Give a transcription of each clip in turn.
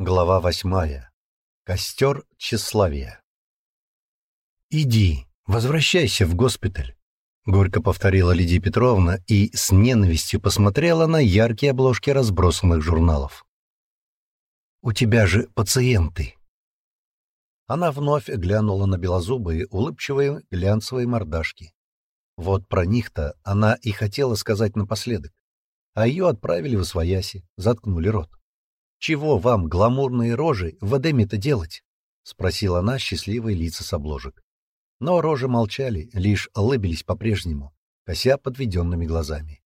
Глава восьмая. Костер тщеславия. «Иди, возвращайся в госпиталь», — горько повторила Лидия Петровна и с ненавистью посмотрела на яркие обложки разбросанных журналов. «У тебя же пациенты». Она вновь глянула на белозубые, улыбчивые глянцевые мордашки. Вот про них-то она и хотела сказать напоследок, а ее отправили в Освояси, заткнули рот. «Чего вам, гламурные рожи, в Эдеме-то делать?» — спросила она счастливые лица с обложек. Но рожи молчали, лишь улыбились по-прежнему, кося подведенными глазами.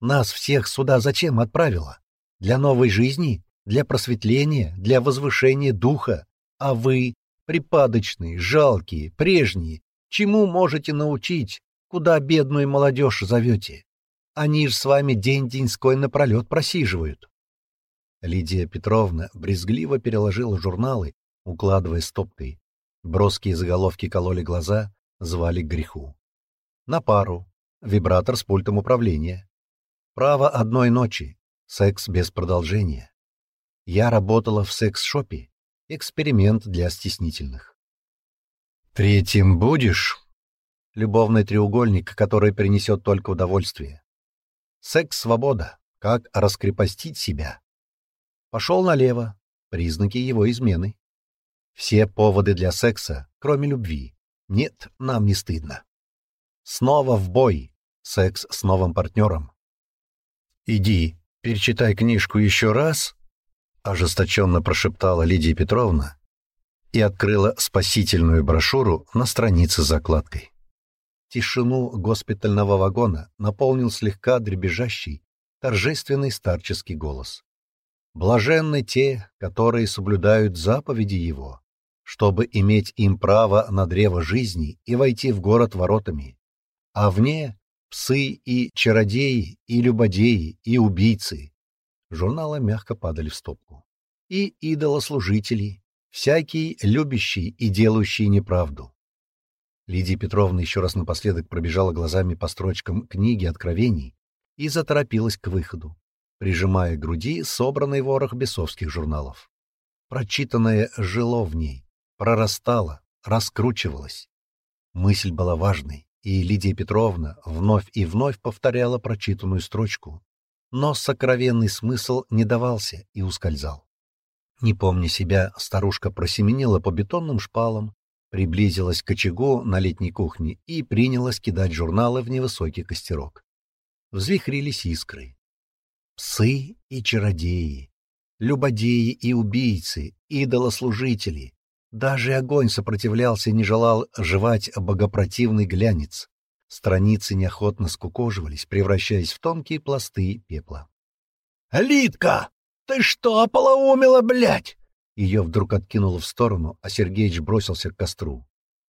«Нас всех сюда зачем отправила? Для новой жизни? Для просветления? Для возвышения духа? А вы, припадочные, жалкие, прежние, чему можете научить? Куда бедную молодежь зовете? Они ж с вами день-деньской напролет просиживают». Лидия Петровна брезгливо переложила журналы, укладывая стопкой. Броские заголовки кололи глаза, звали к греху. На пару. Вибратор с пультом управления. Право одной ночи. Секс без продолжения. Я работала в секс-шопе. Эксперимент для стеснительных. Третьим будешь? Любовный треугольник, который принесет только удовольствие. Секс-свобода. Как раскрепостить себя. Пошел налево. Признаки его измены. Все поводы для секса, кроме любви. Нет, нам не стыдно. Снова в бой. Секс с новым партнером. «Иди, перечитай книжку еще раз», — ожесточенно прошептала Лидия Петровна и открыла спасительную брошюру на странице с закладкой. Тишину госпитального вагона наполнил слегка дребезжащий, торжественный старческий голос. Блаженны те, которые соблюдают заповеди Его, чтобы иметь им право на древо жизни и войти в город воротами. А вне — псы и чародеи, и любодеи, и убийцы. Журналы мягко падали в стопку. И идолослужители, всякий любящий и делающий неправду. Лидия Петровна еще раз напоследок пробежала глазами по строчкам книги Откровений и заторопилась к выходу прижимая к груди собранный ворох бесовских журналов. Прочитанное жило в ней, прорастало, раскручивалось. Мысль была важной, и Лидия Петровна вновь и вновь повторяла прочитанную строчку, но сокровенный смысл не давался и ускользал. Не помня себя, старушка просеменила по бетонным шпалам, приблизилась к очагу на летней кухне и принялась кидать журналы в невысокий костерок. Взвихрились искры, псы и чародеи, любодеи и убийцы, идолослужители. Даже огонь сопротивлялся и не желал жевать богопротивный глянец. Страницы неохотно скукоживались, превращаясь в тонкие пласты пепла. «Литка! Ты что, ополоумила, блядь?» Ее вдруг откинуло в сторону, а Сергеич бросился к костру.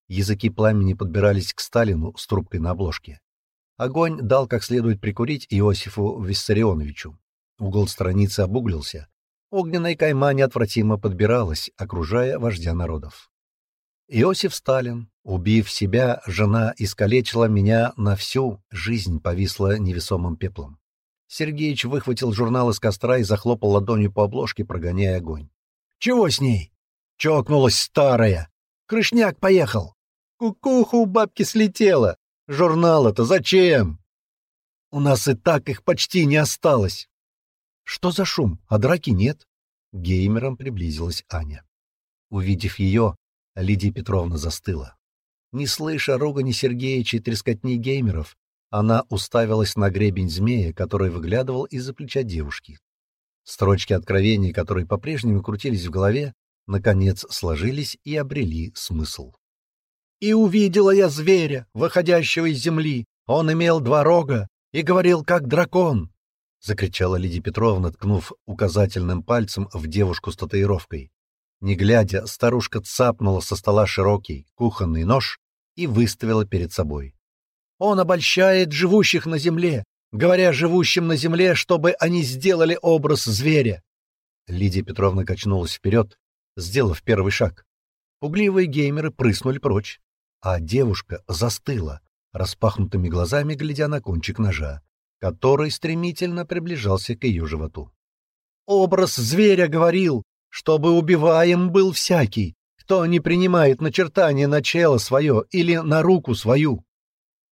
Языки пламени подбирались к Сталину с трубкой на обложке. Огонь дал как следует прикурить Иосифу Виссарионовичу. Угол страницы обуглился. Огненная кайма неотвратимо подбиралась, окружая вождя народов. Иосиф Сталин, убив себя, жена искалечила меня на всю, жизнь повисла невесомым пеплом. Сергеич выхватил журнал из костра и захлопал ладонью по обложке, прогоняя огонь. «Чего с ней?» «Чокнулась старая! Крышняк поехал! Кукуху у бабки слетела! Журнал это зачем?» «У нас и так их почти не осталось!» Что за шум? А драки нет. Геймером приблизилась Аня. Увидев ее, Лидия Петровна застыла. Не слыша ругани Сергеича и трескотни геймеров, она уставилась на гребень змея, который выглядывал из-за плеча девушки. Строчки откровений, которые по-прежнему крутились в голове, наконец сложились и обрели смысл. «И увидела я зверя, выходящего из земли. Он имел два рога и говорил, как дракон. — закричала Лидия Петровна, ткнув указательным пальцем в девушку с татуировкой. Не глядя, старушка цапнула со стола широкий кухонный нож и выставила перед собой. «Он обольщает живущих на земле, говоря живущим на земле, чтобы они сделали образ зверя!» Лидия Петровна качнулась вперед, сделав первый шаг. Пугливые геймеры прыснули прочь, а девушка застыла, распахнутыми глазами глядя на кончик ножа который стремительно приближался к ее животу. «Образ зверя говорил, чтобы убиваем был всякий, кто не принимает начертание начала свое или на руку свою».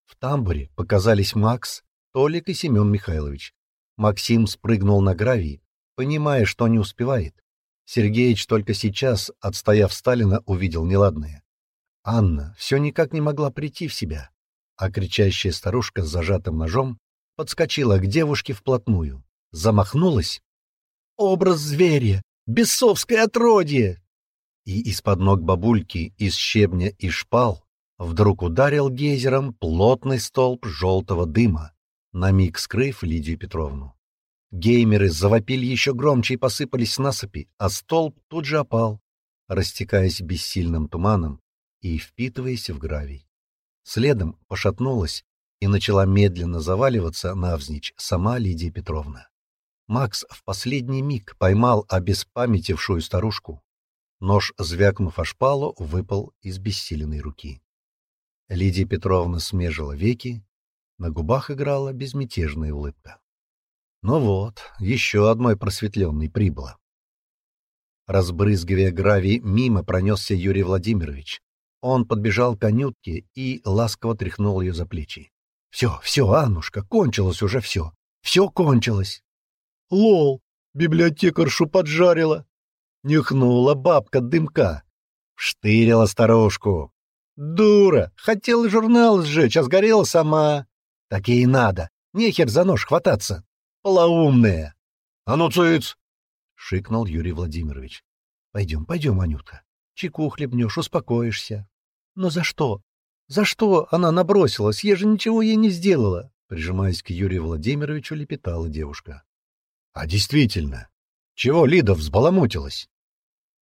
В тамбуре показались Макс, Толик и Семен Михайлович. Максим спрыгнул на гравий, понимая, что не успевает. Сергеич только сейчас, отстояв Сталина, увидел неладное. Анна все никак не могла прийти в себя, а кричащая старушка с зажатым ножом подскочила к девушке вплотную, замахнулась. «Образ зверя! Бесовское отродье!» И из-под ног бабульки, из щебня и шпал вдруг ударил гейзером плотный столб желтого дыма, на миг скрыв Лидию Петровну. Геймеры завопили еще громче и посыпались с насыпи, а столб тут же опал, растекаясь бессильным туманом и впитываясь в гравий. Следом пошатнулась, и начала медленно заваливаться навзничь сама Лидия Петровна. Макс в последний миг поймал обеспамятившую старушку. Нож, звякнув о шпалу, выпал из бессиленной руки. Лидия Петровна смежила веки, на губах играла безмятежная улыбка. Ну вот, еще одной просветленной прибыло. Разбрызгивая гравий, мимо пронесся Юрий Владимирович. Он подбежал к конютке и ласково тряхнул ее за плечи. Все, все, Аннушка, кончилось уже все. Все кончилось. Лол, библиотекаршу поджарила. Нюхнула бабка дымка. Штырила старушку. Дура, хотела журнал сжечь, а сгорела сама. Так ей надо. Нехер за нож хвататься. Полоумная. А ну, цыц! — шикнул Юрий Владимирович. — Пойдем, пойдем, Анютка. Чеку хлебнешь, успокоишься. — Но за что? «За что она набросилась? Я же ничего ей не сделала!» Прижимаясь к Юрию Владимировичу, лепетала девушка. «А действительно, чего Лида взбаламутилась?»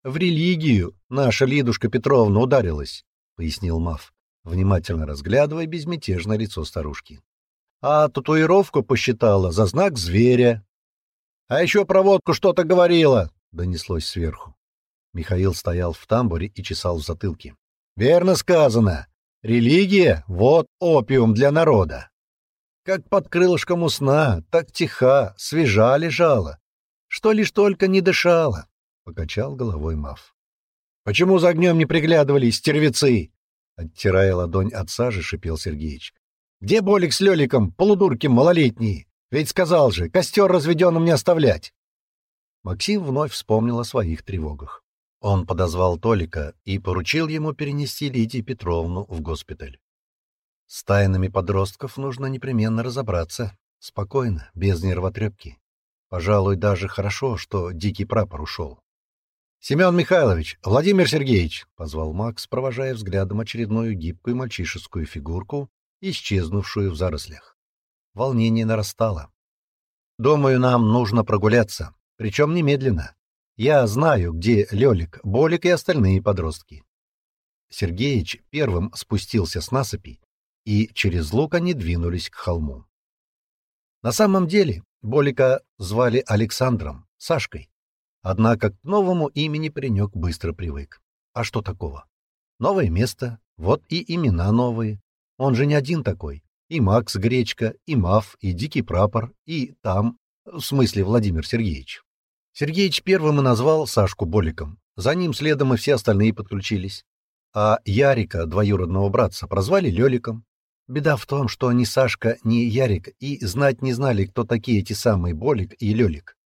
«В религию наша Лидушка Петровна ударилась», — пояснил Мав, внимательно разглядывая безмятежное лицо старушки. «А татуировку посчитала за знак зверя». «А еще проводку что-то говорила», — донеслось сверху. Михаил стоял в тамбуре и чесал в затылке. «Верно сказано. Религия — вот опиум для народа. Как под крылышком у сна, так тиха, свежа лежала, что лишь только не дышала, — покачал головой Мав. — Почему за огнем не приглядывались стервецы? — оттирая ладонь от сажи, шипел Сергеич. — Где Болик с Леликом, полудурки малолетние? Ведь сказал же, костер разведенным не оставлять. Максим вновь вспомнил о своих тревогах. Он подозвал Толика и поручил ему перенести Лидии Петровну в госпиталь. С тайнами подростков нужно непременно разобраться. Спокойно, без нервотрепки. Пожалуй, даже хорошо, что дикий прапор ушел. — Семен Михайлович, Владимир Сергеевич! — позвал Макс, провожая взглядом очередную гибкую мальчишескую фигурку, исчезнувшую в зарослях. Волнение нарастало. — Думаю, нам нужно прогуляться, причем немедленно. Я знаю, где Лёлик, Болик и остальные подростки. Сергеич первым спустился с насыпи, и через лук они двинулись к холму. На самом деле Болика звали Александром, Сашкой. Однако к новому имени паренек быстро привык. А что такого? Новое место, вот и имена новые. Он же не один такой. И Макс Гречка, и Мав, и Дикий Прапор, и там, в смысле Владимир Сергеевич. Сергеич первым и назвал Сашку Боликом. За ним следом и все остальные подключились. А Ярика, двоюродного братца, прозвали Лёликом. Беда в том, что ни Сашка, ни Ярик и знать не знали, кто такие эти самые Болик и Лёлик.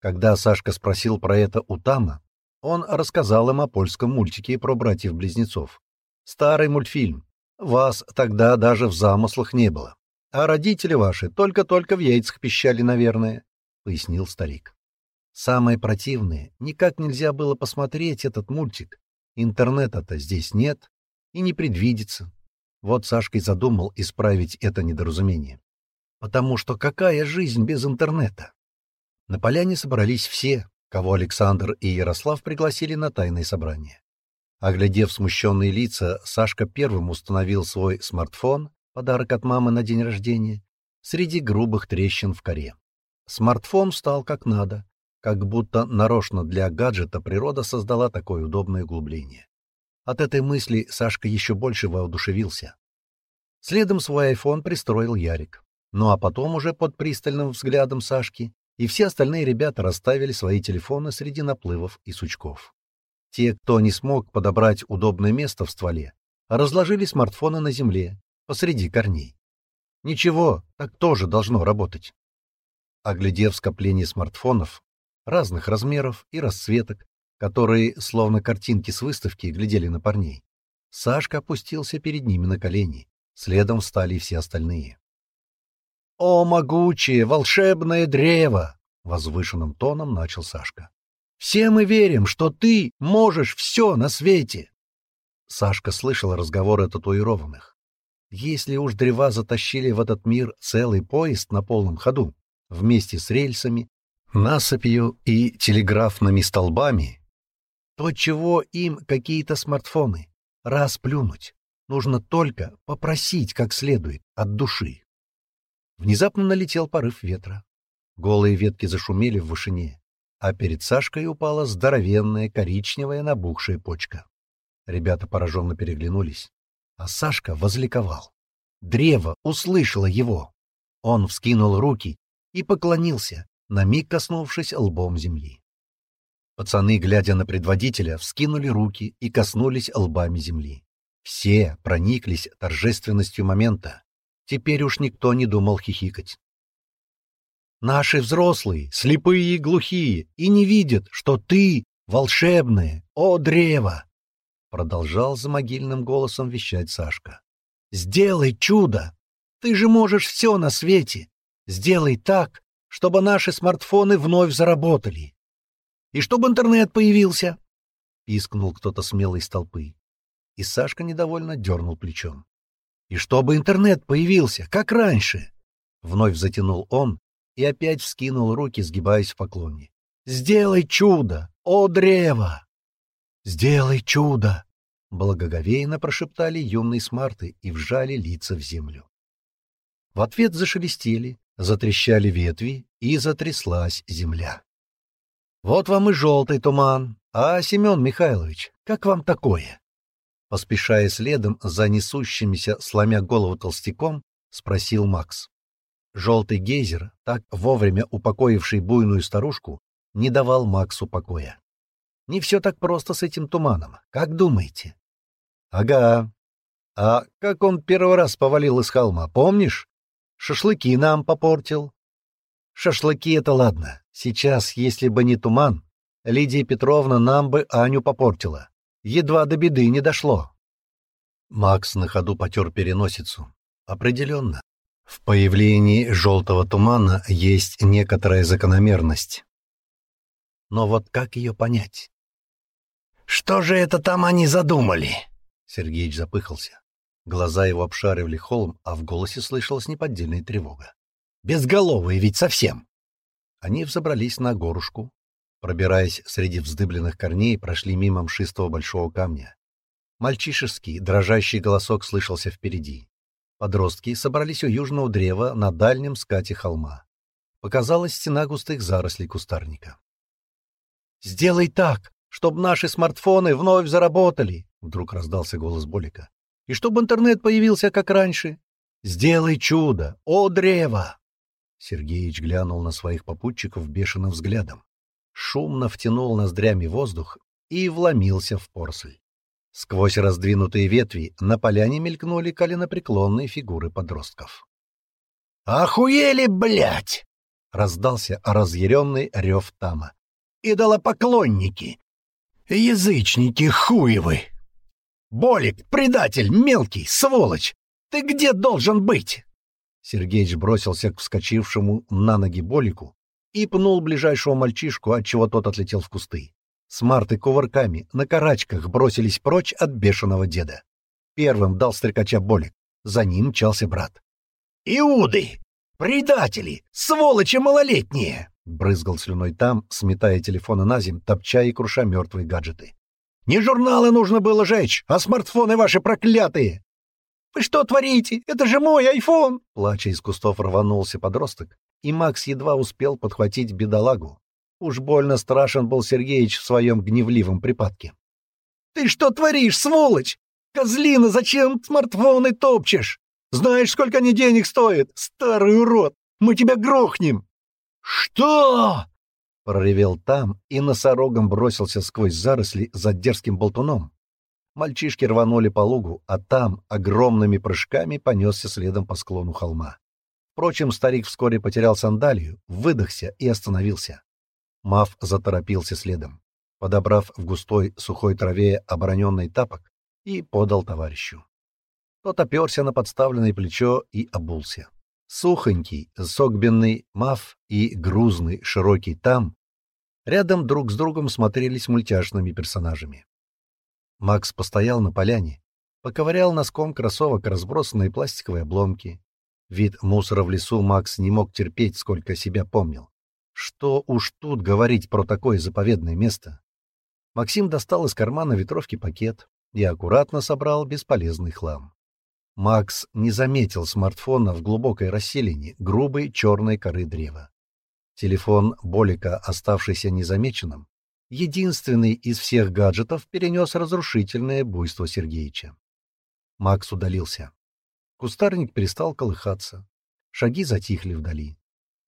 Когда Сашка спросил про это у Тама, он рассказал им о польском мультике про братьев-близнецов. Старый мультфильм. Вас тогда даже в замыслах не было. А родители ваши только-только в яйцах пищали, наверное, — пояснил старик. Самое противное, никак нельзя было посмотреть этот мультик. Интернета-то здесь нет и не предвидится. Вот Сашка и задумал исправить это недоразумение. Потому что какая жизнь без интернета? На поляне собрались все, кого Александр и Ярослав пригласили на тайное собрание. Оглядев смущенные лица, Сашка первым установил свой смартфон, подарок от мамы на день рождения, среди грубых трещин в коре. Смартфон стал как надо, как будто нарочно для гаджета природа создала такое удобное углубление. От этой мысли Сашка еще больше воодушевился. Следом свой iPhone пристроил Ярик. Ну а потом уже под пристальным взглядом Сашки и все остальные ребята расставили свои телефоны среди наплывов и сучков. Те, кто не смог подобрать удобное место в стволе, разложили смартфоны на земле, посреди корней. Ничего, так тоже должно работать. Оглядев скопление смартфонов, разных размеров и расцветок, которые, словно картинки с выставки, глядели на парней. Сашка опустился перед ними на колени. Следом встали все остальные. «О, могучее, волшебное древо!» — возвышенным тоном начал Сашка. «Все мы верим, что ты можешь все на свете!» Сашка слышал разговоры татуированных. Если уж древа затащили в этот мир целый поезд на полном ходу, вместе с рельсами, насыпью и телеграфными столбами. То, чего им какие-то смартфоны. Раз плюнуть. Нужно только попросить как следует, от души. Внезапно налетел порыв ветра. Голые ветки зашумели в вышине, а перед Сашкой упала здоровенная коричневая набухшая почка. Ребята пораженно переглянулись, а Сашка возликовал. Древо услышало его. Он вскинул руки и поклонился, на миг коснувшись лбом земли. Пацаны, глядя на предводителя, вскинули руки и коснулись лбами земли. Все прониклись торжественностью момента. Теперь уж никто не думал хихикать. «Наши взрослые, слепые и глухие, и не видят, что ты — волшебное, о древо!» Продолжал за могильным голосом вещать Сашка. «Сделай чудо! Ты же можешь все на свете! Сделай так, чтобы наши смартфоны вновь заработали. И чтобы интернет появился, — пискнул кто-то смелый из толпы. И Сашка недовольно дернул плечом. И чтобы интернет появился, как раньше, — вновь затянул он и опять вскинул руки, сгибаясь в поклоне. «Сделай чудо, о древо!» «Сделай чудо!» — благоговейно прошептали юные смарты и вжали лица в землю. В ответ зашелестели, затрещали ветви, и затряслась земля. «Вот вам и желтый туман. А, Семен Михайлович, как вам такое?» Поспешая следом за несущимися, сломя голову толстяком, спросил Макс. Желтый гейзер, так вовремя упокоивший буйную старушку, не давал Максу покоя. «Не все так просто с этим туманом. Как думаете?» «Ага. А как он первый раз повалил из холма, помнишь? Шашлыки нам попортил, Шашлыки — это ладно. Сейчас, если бы не туман, Лидия Петровна нам бы Аню попортила. Едва до беды не дошло. Макс на ходу потер переносицу. Определенно. В появлении желтого тумана есть некоторая закономерность. Но вот как ее понять? «Что же это там они задумали?» Сергеич запыхался. Глаза его обшаривали холм, а в голосе слышалась неподдельная тревога. Безголовые ведь совсем. Они взобрались на горушку, пробираясь среди вздыбленных корней, прошли мимо мшистого большого камня. Мальчишеский, дрожащий голосок слышался впереди. Подростки собрались у южного древа на дальнем скате холма. Показалась стена густых зарослей кустарника. «Сделай так, чтобы наши смартфоны вновь заработали!» — вдруг раздался голос Болика. «И чтобы интернет появился, как раньше! Сделай чудо! О, древо!» Сергеич глянул на своих попутчиков бешеным взглядом, шумно втянул ноздрями воздух и вломился в порсель. Сквозь раздвинутые ветви на поляне мелькнули коленопреклонные фигуры подростков. «Охуели, блядь!» — раздался разъяренный рев Тама. «Идолопоклонники! Язычники хуевы! Болик, предатель, мелкий, сволочь! Ты где должен быть?» Сергеич бросился к вскочившему на ноги Болику и пнул ближайшего мальчишку, отчего тот отлетел в кусты. Смарты кувырками на карачках бросились прочь от бешеного деда. Первым дал стрекача Болик, за ним чался брат. «Иуды! Предатели! Сволочи малолетние!» Брызгал слюной там, сметая телефоны на земь, топча и круша мертвые гаджеты. «Не журналы нужно было жечь, а смартфоны ваши проклятые! «Вы что творите? Это же мой айфон!» Плача из кустов рванулся подросток, и Макс едва успел подхватить бедолагу. Уж больно страшен был Сергеич в своем гневливом припадке. «Ты что творишь, сволочь? Козлина, зачем смартфоны топчешь? Знаешь, сколько они денег стоят? Старый урод! Мы тебя грохнем!» «Что?» — проревел там и носорогом бросился сквозь заросли за дерзким болтуном. Мальчишки рванули по лугу, а там огромными прыжками понесся следом по склону холма. Впрочем, старик вскоре потерял сандалию, выдохся и остановился. Мав заторопился следом, подобрав в густой сухой траве обороненный тапок и подал товарищу. Тот оперся на подставленное плечо и обулся. Сухонький, согбенный Мав и грузный, широкий там, рядом друг с другом смотрелись мультяшными персонажами. Макс постоял на поляне, поковырял носком кроссовок разбросанные пластиковые обломки. Вид мусора в лесу Макс не мог терпеть, сколько себя помнил. Что уж тут говорить про такое заповедное место? Максим достал из кармана ветровки пакет и аккуратно собрал бесполезный хлам. Макс не заметил смартфона в глубокой расселине грубой черной коры древа. Телефон Болика, оставшийся незамеченным, единственный из всех гаджетов перенес разрушительное буйство Сергеича. Макс удалился. Кустарник перестал колыхаться. Шаги затихли вдали.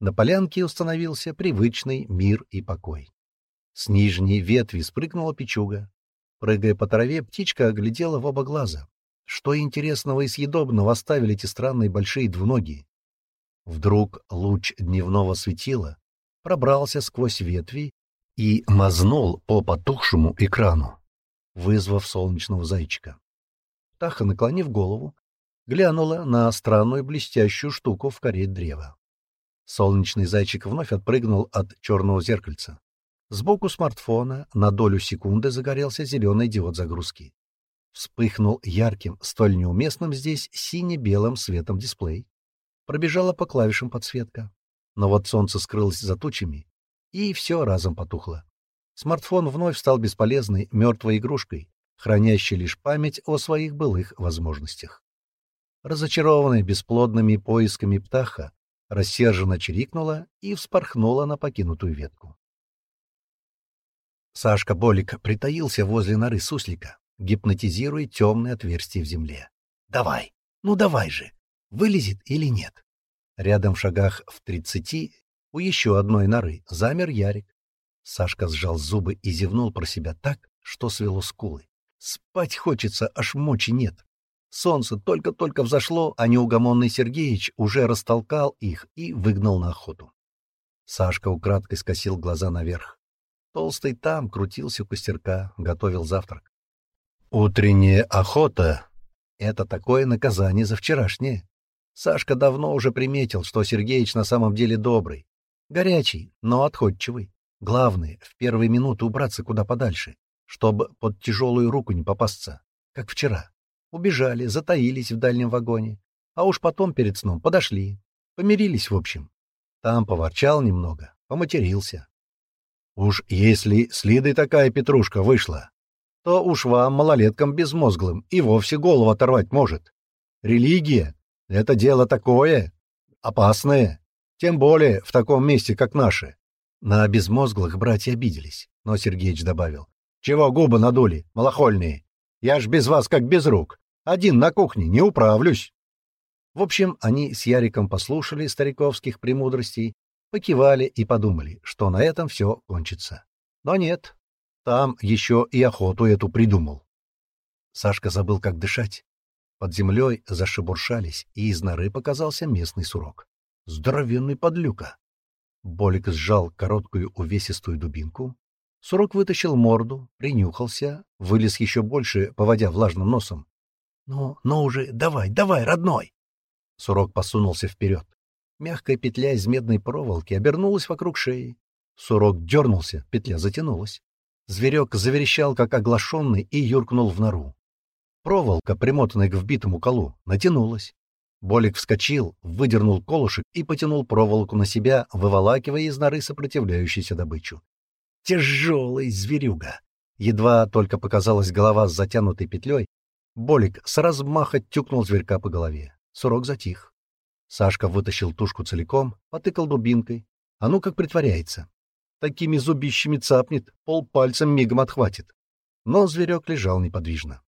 На полянке установился привычный мир и покой. С нижней ветви спрыгнула печуга. Прыгая по траве, птичка оглядела в оба глаза. Что интересного и съедобного оставили эти странные большие двуногие? Вдруг луч дневного светила пробрался сквозь ветви и мазнул по потухшему экрану, вызвав солнечного зайчика. Птаха, наклонив голову, глянула на странную блестящую штуку в коре древа. Солнечный зайчик вновь отпрыгнул от черного зеркальца. Сбоку смартфона на долю секунды загорелся зеленый диод загрузки. Вспыхнул ярким, столь неуместным здесь сине-белым светом дисплей. Пробежала по клавишам подсветка. Но вот солнце скрылось за тучами, и все разом потухло. Смартфон вновь стал бесполезной, мертвой игрушкой, хранящей лишь память о своих былых возможностях. Разочарованная бесплодными поисками птаха, рассерженно чирикнула и вспорхнула на покинутую ветку. Сашка Болик притаился возле норы суслика, гипнотизируя темное отверстие в земле. «Давай! Ну давай же! Вылезет или нет?» Рядом в шагах в тридцати у еще одной норы замер Ярик. Сашка сжал зубы и зевнул про себя так, что свело скулы. Спать хочется, аж мочи нет. Солнце только-только взошло, а неугомонный Сергеич уже растолкал их и выгнал на охоту. Сашка украдкой скосил глаза наверх. Толстый там крутился у костерка, готовил завтрак. «Утренняя охота — это такое наказание за вчерашнее». Сашка давно уже приметил, что Сергеич на самом деле добрый, Горячий, но отходчивый. Главное, в первые минуты убраться куда подальше, чтобы под тяжелую руку не попасться, как вчера. Убежали, затаились в дальнем вагоне, а уж потом перед сном подошли, помирились в общем. Там поворчал немного, поматерился. Уж если с Лидой такая петрушка вышла, то уж вам, малолеткам безмозглым, и вовсе голову оторвать может. Религия — это дело такое, опасное. Тем более в таком месте, как наше. На безмозглых братья обиделись, но Сергеич добавил. «Чего губы надули, малохольные? Я ж без вас как без рук. Один на кухне, не управлюсь». В общем, они с Яриком послушали стариковских премудростей, покивали и подумали, что на этом все кончится. Но нет, там еще и охоту эту придумал. Сашка забыл, как дышать. Под землей зашебуршались, и из норы показался местный сурок. Здоровенный подлюка. Болик сжал короткую увесистую дубинку. Сурок вытащил морду, принюхался, вылез еще больше, поводя влажным носом. «Ну, ну уже, давай, давай, родной!» Сурок посунулся вперед. Мягкая петля из медной проволоки обернулась вокруг шеи. Сурок дернулся, петля затянулась. Зверек заверещал, как оглашенный, и юркнул в нору. Проволока, примотанная к вбитому колу, натянулась. Болик вскочил, выдернул колышек и потянул проволоку на себя, выволакивая из норы сопротивляющуюся добычу. «Тяжелый зверюга!» Едва только показалась голова с затянутой петлей, Болик с размаха тюкнул зверька по голове. Сурок затих. Сашка вытащил тушку целиком, потыкал дубинкой. А ну как притворяется. Такими зубищами цапнет, полпальцем мигом отхватит. Но зверек лежал неподвижно.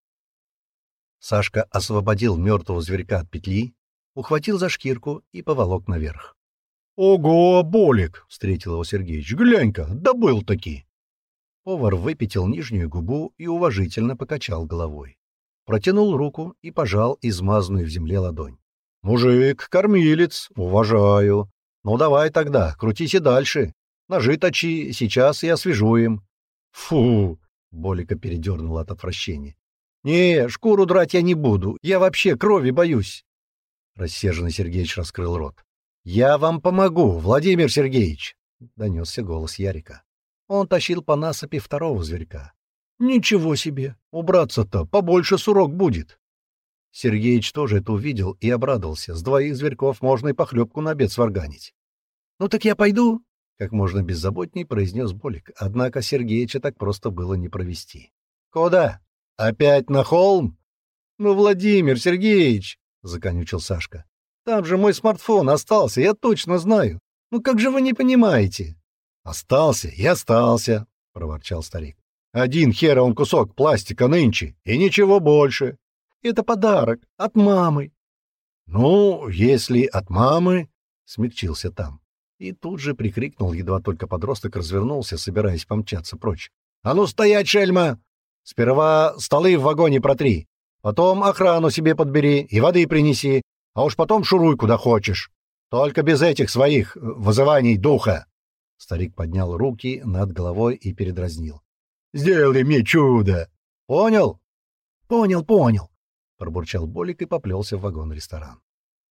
Сашка освободил мертвого зверька от петли, ухватил за шкирку и поволок наверх. — Ого, Болик! — встретил его Сергеич. — Глянь-ка, добыл таки! Повар выпятил нижнюю губу и уважительно покачал головой. Протянул руку и пожал измазанную в земле ладонь. — Мужик, кормилец, уважаю. Ну давай тогда, крутись и дальше. Ножи точи, сейчас и освежу им. — Фу! — Болика передернула от отвращения. — Не, шкуру драть я не буду, я вообще крови боюсь. — рассерженный Сергеич раскрыл рот. «Я вам помогу, Владимир Сергеевич!» — донесся голос Ярика. Он тащил по насыпи второго зверька. «Ничего себе! Убраться-то побольше сурок будет!» Сергеич тоже это увидел и обрадовался. С двоих зверьков можно и похлебку на обед сварганить. «Ну так я пойду!» — как можно беззаботней произнес Болик. Однако Сергеича так просто было не провести. «Куда? Опять на холм?» «Ну, Владимир Сергеевич!» — законючил Сашка. «Там же мой смартфон остался, я точно знаю. Ну как же вы не понимаете?» «Остался и остался», — проворчал старик. «Один хера кусок пластика нынче, и ничего больше. Это подарок от мамы». «Ну, если от мамы...» — смягчился там. И тут же прикрикнул, едва только подросток развернулся, собираясь помчаться прочь. «А ну стоять, шельма! Сперва столы в вагоне протри, Потом охрану себе подбери и воды принеси, а уж потом шуруй куда хочешь. Только без этих своих э, вызываний духа. Старик поднял руки над головой и передразнил. — Сделай мне чудо! Понял? — Понял, понял, — пробурчал Болик и поплелся в вагон-ресторан.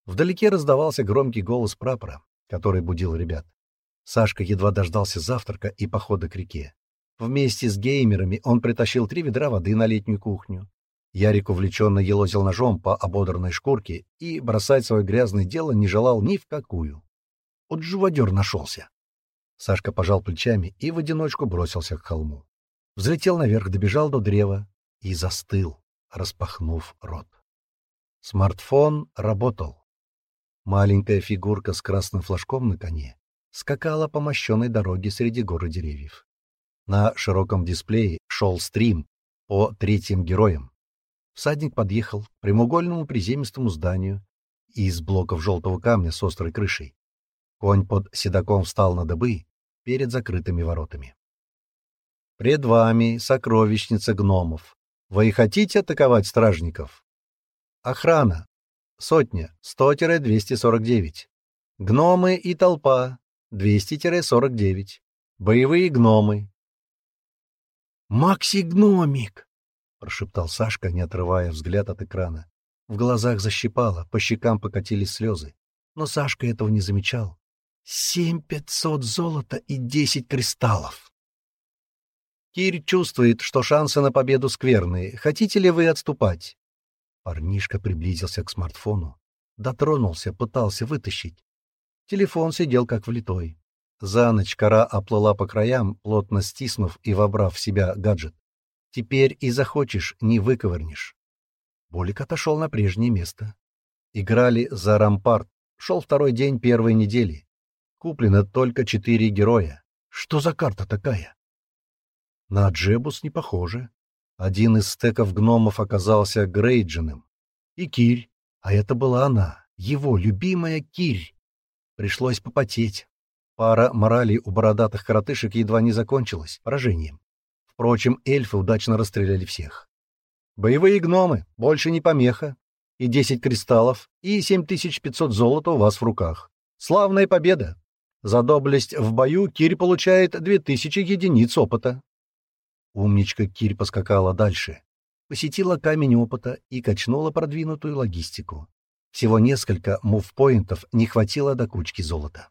Вдалеке раздавался громкий голос прапора, который будил ребят. Сашка едва дождался завтрака и похода к реке. Вместе с геймерами он притащил три ведра воды на летнюю кухню. Ярик увлеченно елозил ножом по ободранной шкурке и бросать свое грязное дело не желал ни в какую. Вот живодер нашелся. Сашка пожал плечами и в одиночку бросился к холму. Взлетел наверх, добежал до древа и застыл, распахнув рот. Смартфон работал. Маленькая фигурка с красным флажком на коне скакала по мощенной дороге среди горы деревьев. На широком дисплее шел стрим по третьим героям. Всадник подъехал к прямоугольному приземистому зданию из блоков желтого камня с острой крышей. Конь под седаком встал на дыбы перед закрытыми воротами. «Пред вами сокровищница гномов. Вы хотите атаковать стражников?» «Охрана. Сотня. 100-249. Гномы и толпа. 200-49. Боевые гномы. «Макси-гномик!» — прошептал Сашка, не отрывая взгляд от экрана. В глазах защипало, по щекам покатились слезы. Но Сашка этого не замечал. «Семь пятьсот золота и десять кристаллов!» «Кирь чувствует, что шансы на победу скверные. Хотите ли вы отступать?» Парнишка приблизился к смартфону. Дотронулся, пытался вытащить. Телефон сидел как влитой. За ночь кора оплыла по краям, плотно стиснув и вобрав в себя гаджет. Теперь и захочешь, не выковырнешь. Болик отошел на прежнее место. Играли за рампарт. Шел второй день первой недели. Куплено только четыре героя. Что за карта такая? На Джебус не похоже. Один из стеков гномов оказался Грейджиным. И Кирь, а это была она, его любимая Кирь. Пришлось попотеть. Пара морали у бородатых коротышек едва не закончилась поражением. Впрочем, эльфы удачно расстреляли всех. Боевые гномы, больше не помеха, и 10 кристаллов, и 7500 золота у вас в руках. Славная победа! За доблесть в бою Кирь получает 2000 единиц опыта. Умничка Кирь поскакала дальше. Посетила камень опыта и качнула продвинутую логистику. Всего несколько мувпоинтов не хватило до кучки золота.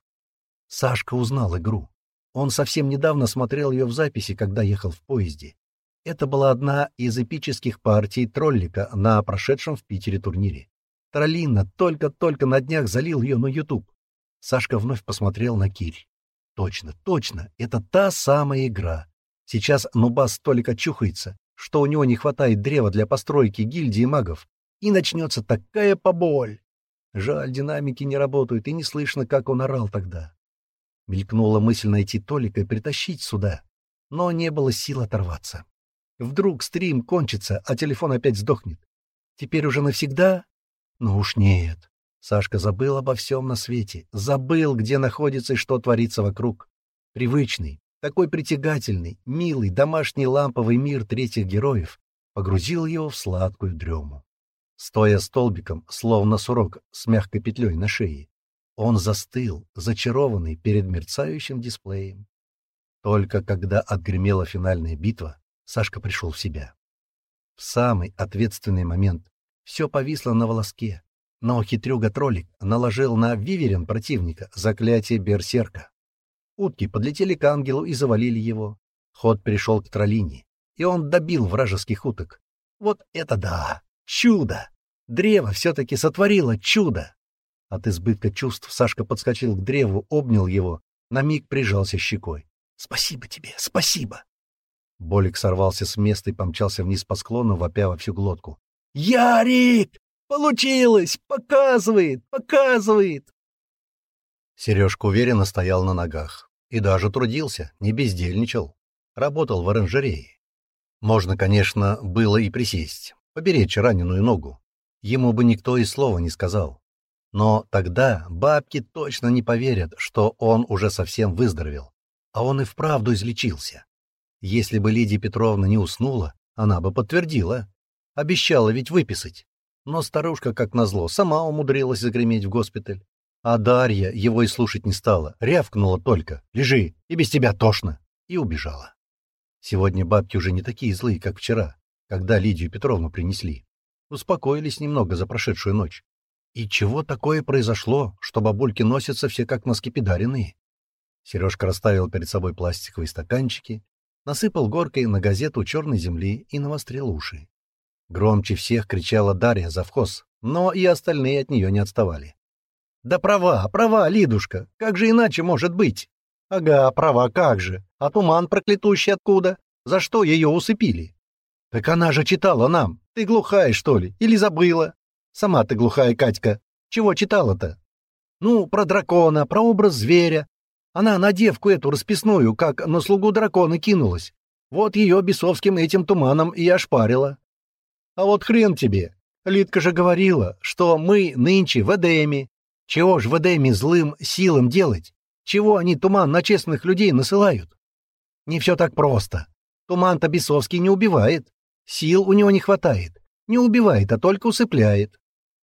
Сашка узнал игру. Он совсем недавно смотрел ее в записи, когда ехал в поезде. Это была одна из эпических партий троллика на прошедшем в Питере турнире. Троллина только-только на днях залил ее на YouTube. Сашка вновь посмотрел на Кирь. Точно, точно, это та самая игра. Сейчас Нубас столько чухается, что у него не хватает древа для постройки гильдии магов, и начнется такая поболь. Жаль, динамики не работают, и не слышно, как он орал тогда. Мелькнула мысль найти Толика и притащить сюда, но не было сил оторваться. Вдруг стрим кончится, а телефон опять сдохнет. Теперь уже навсегда? Ну уж нет. Сашка забыл обо всем на свете, забыл, где находится и что творится вокруг. Привычный, такой притягательный, милый, домашний ламповый мир третьих героев погрузил его в сладкую дрему. Стоя столбиком, словно сурок с мягкой петлей на шее, он застыл, зачарованный перед мерцающим дисплеем. Только когда отгремела финальная битва, Сашка пришел в себя. В самый ответственный момент все повисло на волоске, но хитрюга-троллик наложил на виверен противника заклятие берсерка. Утки подлетели к ангелу и завалили его. Ход пришел к троллине, и он добил вражеских уток. Вот это да! Чудо! Древо все-таки сотворило чудо! От избытка чувств Сашка подскочил к древу, обнял его, на миг прижался щекой. «Спасибо тебе, спасибо!» Болик сорвался с места и помчался вниз по склону, вопя во всю глотку. «Ярик! Получилось! Показывает! Показывает!» Сережка уверенно стоял на ногах. И даже трудился, не бездельничал. Работал в оранжерее. Можно, конечно, было и присесть, поберечь раненую ногу. Ему бы никто и слова не сказал. Но тогда бабки точно не поверят, что он уже совсем выздоровел. А он и вправду излечился. Если бы Лидия Петровна не уснула, она бы подтвердила. Обещала ведь выписать. Но старушка, как назло, сама умудрилась загреметь в госпиталь. А Дарья его и слушать не стала, рявкнула только «Лежи, и без тебя тошно!» и убежала. Сегодня бабки уже не такие злые, как вчера, когда Лидию Петровну принесли. Успокоились немного за прошедшую ночь. И чего такое произошло, что бабульки носятся все как наскепидаренные? Сережка расставил перед собой пластиковые стаканчики, насыпал горкой на газету черной земли и навострил уши. Громче всех кричала Дарья завхоз, но и остальные от нее не отставали. «Да права, права, Лидушка! Как же иначе может быть?» «Ага, права, как же! А туман проклятущий откуда? За что ее усыпили?» «Так она же читала нам! Ты глухая, что ли? Или забыла?» Сама ты глухая, Катька. Чего читала-то? Ну, про дракона, про образ зверя. Она на девку эту расписную, как на слугу дракона кинулась. Вот ее бесовским этим туманом и ошпарила. А вот хрен тебе. Литка же говорила, что мы нынче в Эдеме. Чего ж в Эдеме злым силам делать? Чего они туман на честных людей насылают? Не все так просто. Туман-то бесовский не убивает. Сил у него не хватает. Не убивает, а только усыпляет.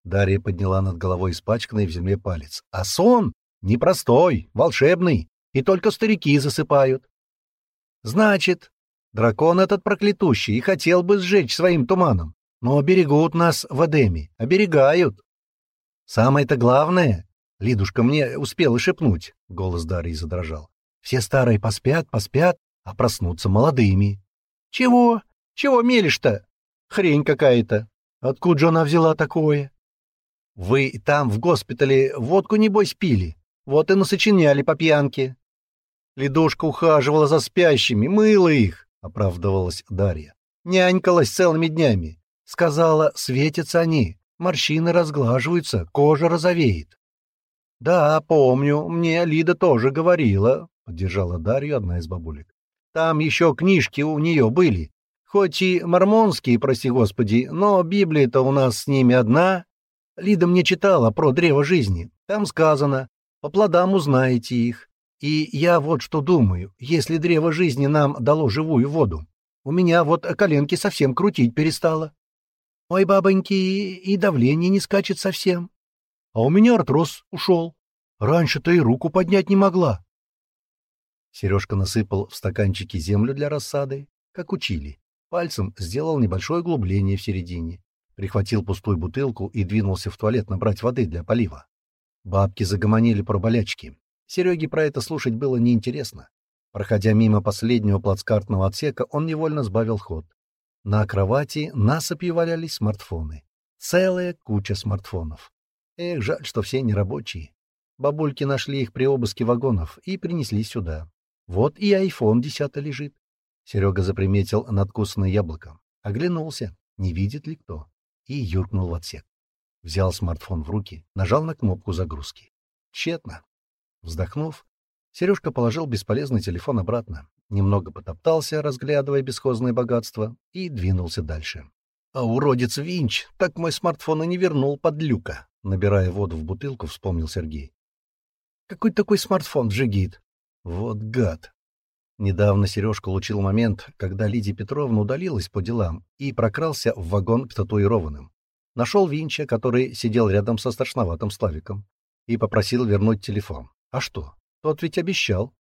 Дарья подняла над головой испачканный в земле палец. «А сон непростой, волшебный, и только старики засыпают». «Значит, дракон этот проклятущий и хотел бы сжечь своим туманом, но берегут нас в Эдеме, оберегают». «Самое-то главное...» — Лидушка мне успела шепнуть, — голос Дарьи задрожал. «Все старые поспят, поспят, а проснутся молодыми». «Чего? Чего мелешь-то? Хрень какая-то. Откуда же она взяла такое?» Вы там, в госпитале, водку, небось, пили. Вот и насочиняли по пьянке. Ледушка ухаживала за спящими, мыла их, — оправдывалась Дарья. Нянькалась целыми днями. Сказала, светятся они, морщины разглаживаются, кожа розовеет. — Да, помню, мне Лида тоже говорила, — поддержала Дарью одна из бабулек. — Там еще книжки у нее были. Хоть и мормонские, прости господи, но Библия-то у нас с ними одна, Лида мне читала про древо жизни. Там сказано, по плодам узнаете их. И я вот что думаю, если древо жизни нам дало живую воду, у меня вот коленки совсем крутить перестало. Ой, бабоньки, и давление не скачет совсем. А у меня артроз ушел. Раньше-то и руку поднять не могла. Сережка насыпал в стаканчики землю для рассады, как учили. Пальцем сделал небольшое углубление в середине прихватил пустую бутылку и двинулся в туалет набрать воды для полива. Бабки загомонили про болячки. Сереге про это слушать было неинтересно. Проходя мимо последнего плацкартного отсека, он невольно сбавил ход. На кровати насыпью валялись смартфоны. Целая куча смартфонов. Эх, жаль, что все нерабочие. Бабульки нашли их при обыске вагонов и принесли сюда. Вот и айфон десятый лежит. Серега заприметил надкусанное яблоко. Оглянулся, не видит ли кто и юркнул в отсек. Взял смартфон в руки, нажал на кнопку загрузки. Тщетно. Вздохнув, Сережка положил бесполезный телефон обратно, немного потоптался, разглядывая бесхозные богатства, и двинулся дальше. «А уродец Винч! Так мой смартфон и не вернул под люка!» Набирая воду в бутылку, вспомнил Сергей. «Какой такой смартфон, джигит?» «Вот гад!» Недавно Сережка улучил момент, когда Лидия Петровна удалилась по делам и прокрался в вагон к татуированным. Нашел Винча, который сидел рядом со страшноватым Славиком, и попросил вернуть телефон. А что? Тот ведь обещал.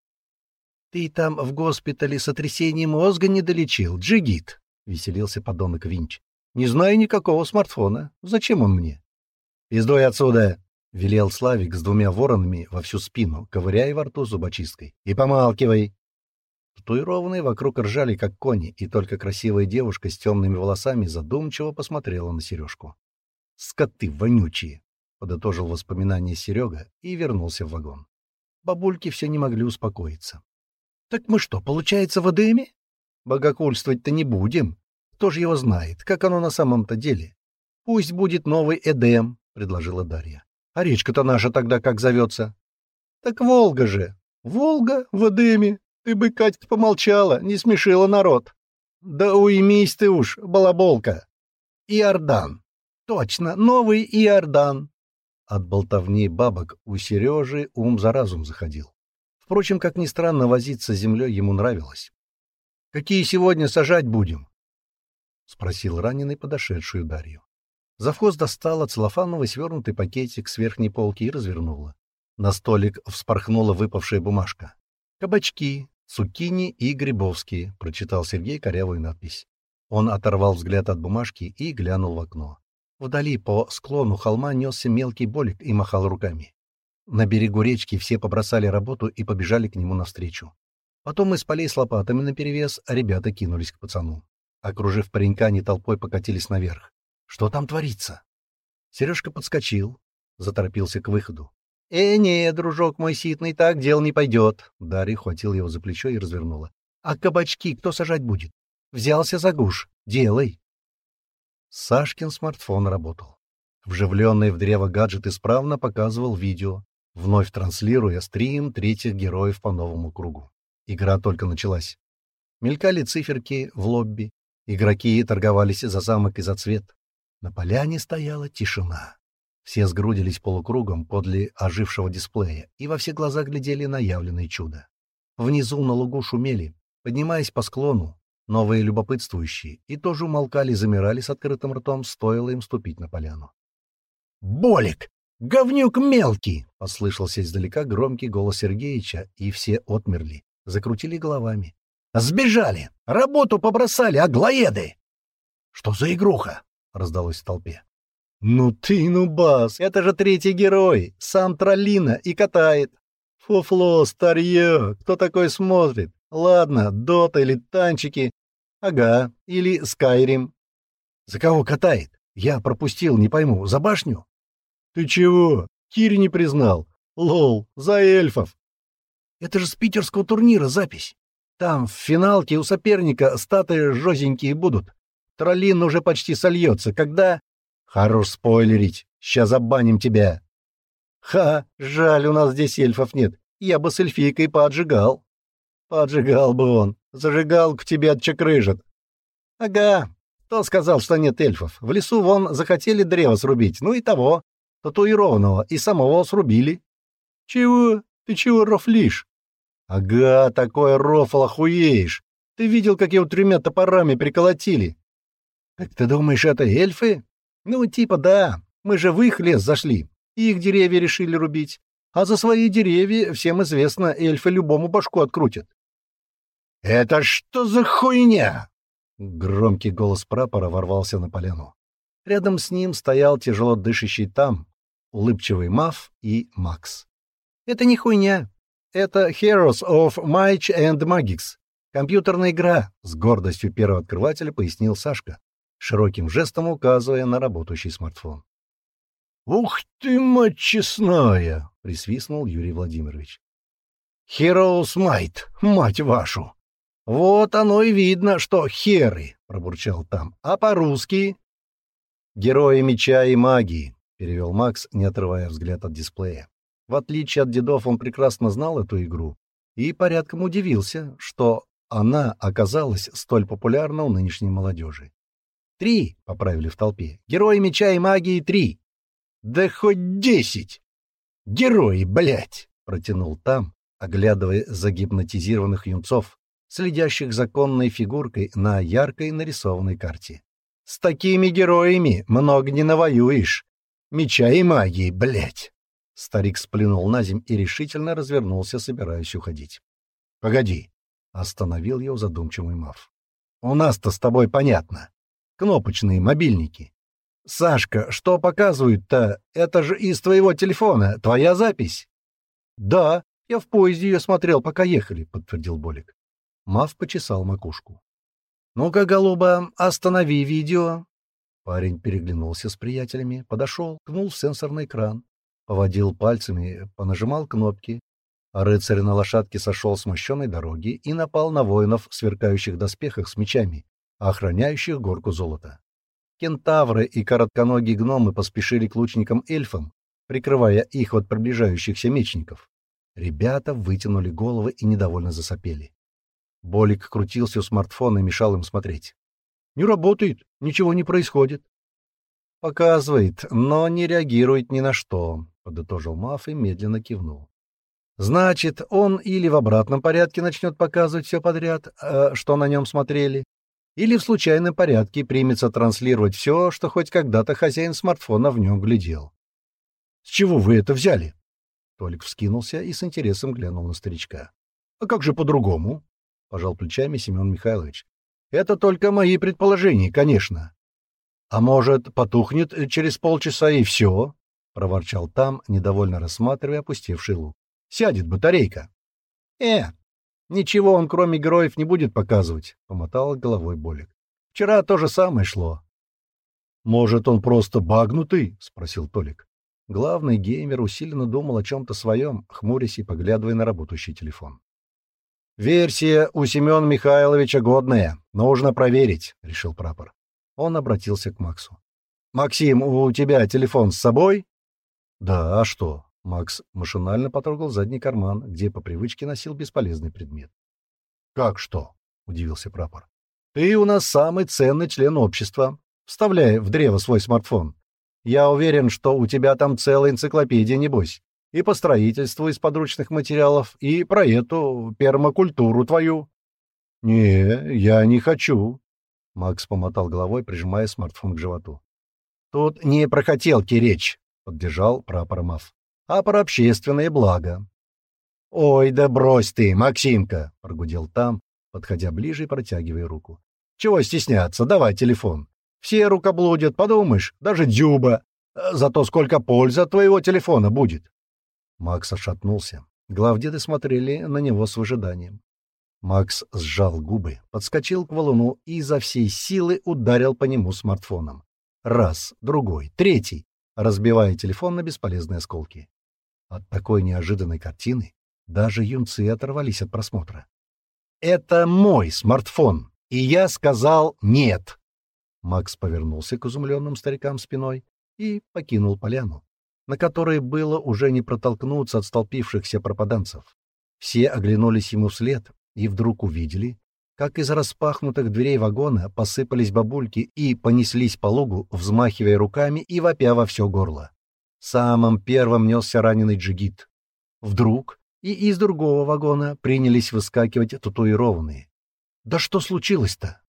— Ты там в госпитале сотрясение мозга не долечил, джигит! — веселился подонок Винч. — Не знаю никакого смартфона. Зачем он мне? — Пиздуй отсюда! — велел Славик с двумя воронами во всю спину, ковыряя во рту зубочисткой. — И помалкивай! Татуированные вокруг ржали, как кони, и только красивая девушка с темными волосами задумчиво посмотрела на Сережку. «Скоты вонючие!» — подытожил воспоминание Серега и вернулся в вагон. Бабульки все не могли успокоиться. «Так мы что, получается, в Эдеме? Богокульствовать-то не будем. Кто же его знает, как оно на самом-то деле? Пусть будет новый Эдем», — предложила Дарья. «А речка-то наша тогда как зовется?» «Так Волга же! Волга в Эдеме!» Ты бы, Катька, помолчала, не смешила народ. Да уймись ты уж, балаболка. Иордан. Точно, новый Иордан. От болтовни бабок у Сережи ум за разум заходил. Впрочем, как ни странно, возиться с землей ему нравилось. «Какие сегодня сажать будем?» — спросил раненый подошедшую Дарью. Завхоз достала целлофановый свернутый пакетик с верхней полки и развернула. На столик вспорхнула выпавшая бумажка. «Кабачки, Сукини и Грибовский», — прочитал Сергей корявую надпись. Он оторвал взгляд от бумажки и глянул в окно. Вдали по склону холма несся мелкий болик и махал руками. На берегу речки все побросали работу и побежали к нему навстречу. Потом из полей с лопатами наперевес а ребята кинулись к пацану. Окружив паренька, они толпой покатились наверх. «Что там творится?» Сережка подскочил, заторопился к выходу. «Э, не, дружок мой ситный, так дел не пойдет!» Дарья хватила его за плечо и развернула. «А кабачки кто сажать будет? Взялся за гуш. Делай!» Сашкин смартфон работал. Вживленный в древо гаджет исправно показывал видео, вновь транслируя стрим третьих героев по новому кругу. Игра только началась. Мелькали циферки в лобби, игроки торговались за замок и за цвет. На поляне стояла тишина. Все сгрудились полукругом подле ожившего дисплея и во все глаза глядели на явленное чудо. Внизу на лугу шумели, поднимаясь по склону, новые любопытствующие, и тоже умолкали и замирали с открытым ртом, стоило им ступить на поляну. «Болик! Говнюк мелкий!» — послышался издалека громкий голос Сергеича, и все отмерли, закрутили головами. «Сбежали! Работу побросали, аглоеды!» «Что за игруха?» — раздалось в толпе. «Ну ты, ну бас, это же третий герой, сам Троллина и катает». «Фуфло, старье, кто такой смотрит? Ладно, дота или танчики. Ага, или Скайрим». «За кого катает? Я пропустил, не пойму, за башню?» «Ты чего? Кири не признал. Лол, за эльфов». «Это же с питерского турнира запись. Там в финалке у соперника статы жозенькие будут. Троллин уже почти сольется, когда...» «Хорош спойлерить! Сейчас забаним тебя!» «Ха! Жаль, у нас здесь эльфов нет. Я бы с эльфийкой поджигал, «Поджигал бы он! зажигал к тебе отчекрыжат!» «Ага! Кто сказал, что нет эльфов? В лесу вон захотели древо срубить, ну и того, татуированного, и самого срубили!» «Чего? Ты чего рофлишь?» «Ага, такой рофл охуеешь! Ты видел, как его тремя топорами приколотили?» «Как ты думаешь, это эльфы?» Ну, типа да, мы же в их лес зашли, их деревья решили рубить. А за свои деревья, всем известно, эльфы любому башку открутят. «Это что за хуйня?» Громкий голос прапора ворвался на поляну. Рядом с ним стоял тяжело дышащий там, улыбчивый Маф и Макс. «Это не хуйня. Это Heroes of Might and Magics. Компьютерная игра», — с гордостью первого открывателя пояснил Сашка широким жестом указывая на работающий смартфон. «Ух ты, мать честная!» — присвистнул Юрий Владимирович. «Хероус Майт, мать вашу! Вот оно и видно, что херы!» — пробурчал там. «А по-русски?» «Герои меча и магии», — перевел Макс, не отрывая взгляд от дисплея. В отличие от дедов, он прекрасно знал эту игру и порядком удивился, что она оказалась столь популярна у нынешней молодежи. «Три!» — поправили в толпе. «Герои меча и магии три!» «Да хоть десять!» «Герои, блядь!» — протянул там, оглядывая загипнотизированных юнцов, следящих за конной фигуркой на яркой нарисованной карте. «С такими героями много не навоюешь! Меча и магии, блядь!» Старик сплюнул на земь и решительно развернулся, собираясь уходить. «Погоди!» — остановил его задумчивый Мав. «У нас-то с тобой понятно. Кнопочные мобильники. «Сашка, что показывают-то? Это же из твоего телефона, твоя запись». «Да, я в поезде ее смотрел, пока ехали», — подтвердил Болик. Мав почесал макушку. «Ну-ка, голуба, останови видео». Парень переглянулся с приятелями, подошел, кнул в сенсорный экран, поводил пальцами, понажимал кнопки. А рыцарь на лошадке сошел с мощенной дороги и напал на воинов сверкающих доспехах с мечами, охраняющих горку золота. Кентавры и коротконогие гномы поспешили к лучникам-эльфам, прикрывая их от приближающихся мечников. Ребята вытянули головы и недовольно засопели. Болик крутился у смартфона и мешал им смотреть. «Не работает, ничего не происходит». «Показывает, но не реагирует ни на что», — подытожил Маф и медленно кивнул. «Значит, он или в обратном порядке начнет показывать все подряд, э, что на нем смотрели, или в случайном порядке примется транслировать все, что хоть когда-то хозяин смартфона в нем глядел. «С чего вы это взяли?» Толик вскинулся и с интересом глянул на старичка. «А как же по-другому?» — пожал плечами Семен Михайлович. «Это только мои предположения, конечно». «А может, потухнет через полчаса и все?» — проворчал там, недовольно рассматривая опустевший лук. «Сядет батарейка». «Э, «Ничего он, кроме героев, не будет показывать», — помотал головой Болик. «Вчера то же самое шло». «Может, он просто багнутый?» — спросил Толик. Главный геймер усиленно думал о чем-то своем, хмурясь и поглядывая на работающий телефон. «Версия у Семена Михайловича годная. Нужно проверить», — решил прапор. Он обратился к Максу. «Максим, у тебя телефон с собой?» «Да, а что?» Макс машинально потрогал задний карман, где по привычке носил бесполезный предмет. «Как что?» — удивился прапор. «Ты у нас самый ценный член общества. Вставляй в древо свой смартфон. Я уверен, что у тебя там целая энциклопедия, небось. И по строительству из подручных материалов, и про эту пермакультуру твою». «Не, я не хочу», — Макс помотал головой, прижимая смартфон к животу. «Тут не про хотелки речь», — поддержал прапор Маф а про общественное благо. «Ой, да брось ты, Максимка!» — прогудел там, подходя ближе и протягивая руку. «Чего стесняться? Давай телефон. Все рукоблудят, подумаешь, даже Дюба. Зато сколько пользы от твоего телефона будет!» Макс ошатнулся. Главдеды смотрели на него с выжиданием. Макс сжал губы, подскочил к валуну и изо всей силы ударил по нему смартфоном. Раз, другой, третий, разбивая телефон на бесполезные осколки. От такой неожиданной картины даже юнцы оторвались от просмотра. «Это мой смартфон, и я сказал нет!» Макс повернулся к изумленным старикам спиной и покинул поляну, на которой было уже не протолкнуться от столпившихся пропаданцев. Все оглянулись ему вслед и вдруг увидели, как из распахнутых дверей вагона посыпались бабульки и понеслись по лугу, взмахивая руками и вопя во все горло. Самым первым несся раненый джигит. Вдруг и из другого вагона принялись выскакивать татуированные. «Да что случилось-то?»